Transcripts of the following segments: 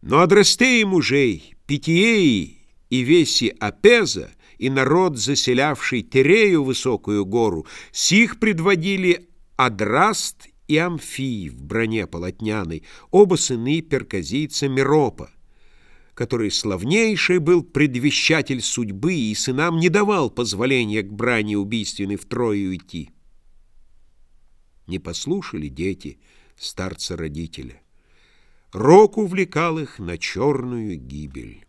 Но Адрастеи мужей, Питиеи и Веси Апеза, и народ, заселявший Терею высокую гору, сих предводили Адраст и Амфий в броне полотняной, оба сыны перказийца Миропа, который славнейший был предвещатель судьбы и сынам не давал позволения к брани убийственной втрое уйти. Не послушали дети старца-родителя. Рок увлекал их на черную гибель.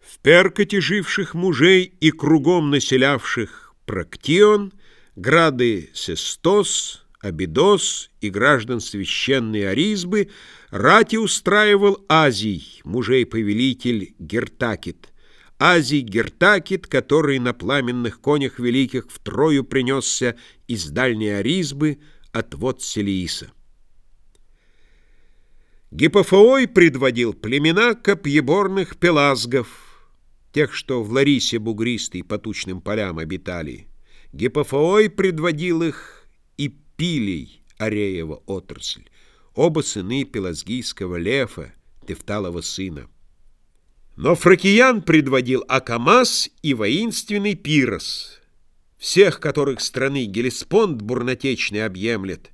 В Перкоте живших мужей и кругом населявших Проктион, грады Сестос, Абидос и граждан священной Аризбы рати устраивал Азий, мужей-повелитель Гертакит. Азий Гертакит, который на пламенных конях великих втрою принесся из дальней Аризбы от вод Селииса. Гипофоой предводил племена копьеборных пелазгов, тех, что в Ларисе бугристой по тучным полям обитали. Гипофоой предводил их и Пилей, Ареева отрасль, оба сыны пелазгийского Лефа, Тефталова сына. Но Фракиян предводил Акамас и воинственный Пирос, всех которых страны Гелеспонд бурнотечный объемлет,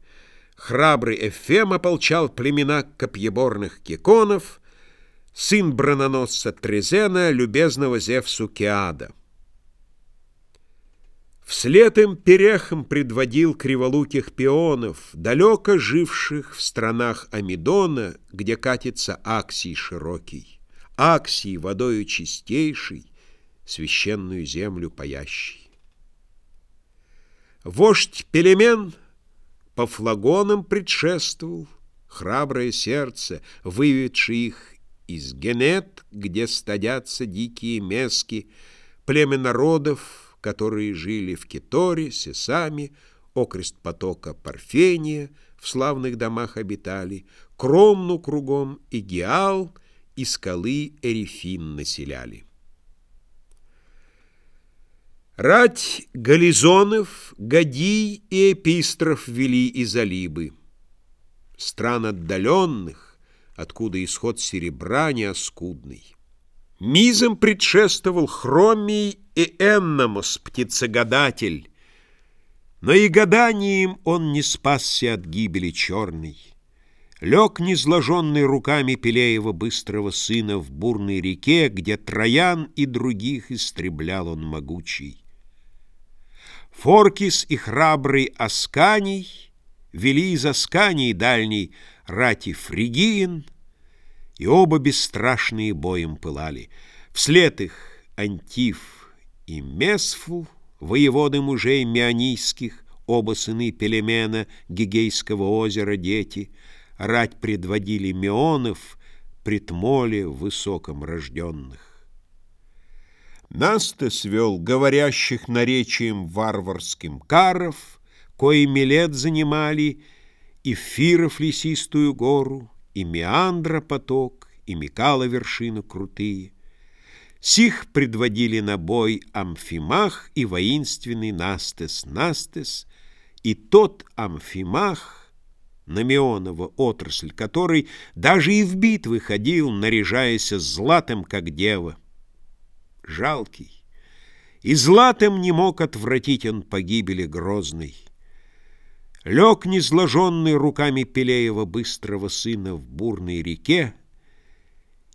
Храбрый Эфем ополчал племена копьеборных кеконов, сын брононосца Трезена, любезного Зевсу Кеада. Вслед им перехом предводил криволуких пионов, далеко живших в странах Амидона, где катится Аксий широкий, Аксий водою чистейший, священную землю паящий. Вождь Пелемен — по флагонам предшествовал храброе сердце, выведший их из Генет, где стадятся дикие мески, племя народов, которые жили в Киторе, Сесами, окрест потока Парфения, в славных домах обитали, Кромну кругом и Геал, и скалы Эрифин населяли. Рать Гализонов, Гадий и Эпистров вели из Алибы. Стран отдаленных, откуда исход серебра неоскудный. Мизом предшествовал Хромий и Энномос, птицегадатель, но и гаданием он не спасся от гибели черной. Лег незложенный руками Пелеева быстрого сына в бурной реке, где Троян и других истреблял он могучий. Форкис и храбрый Асканий Вели из Аскании дальней рати Фригиен, И оба бесстрашные боем пылали. Вслед их Антиф и Месфул, Воеводы мужей Мионийских, Оба сыны Пелемена, Гигейского озера дети, Рать предводили Мионов, Притмоле высоком рожденных. Нас-то свел говорящих наречием варварским каров, коими лет занимали и Фиров лесистую гору, и Меандра поток, и Микала вершину крутые. Сих предводили на бой Амфимах и воинственный Настес Настес, и тот Амфимах, Намеонова отрасль, который даже и в битвы ходил, наряжаясь златым, как дева жалкий, и златым не мог отвратить он погибели грозной. Лег незложенный руками Пелеева быстрого сына в бурной реке,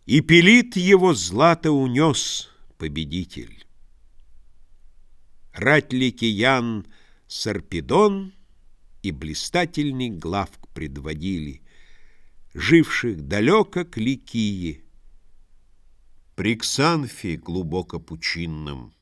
и пилит его злато унес победитель. Рать Ликиян Сарпедон и блистательный главк предводили, живших далеко к Ликии, при глубоко пучинном.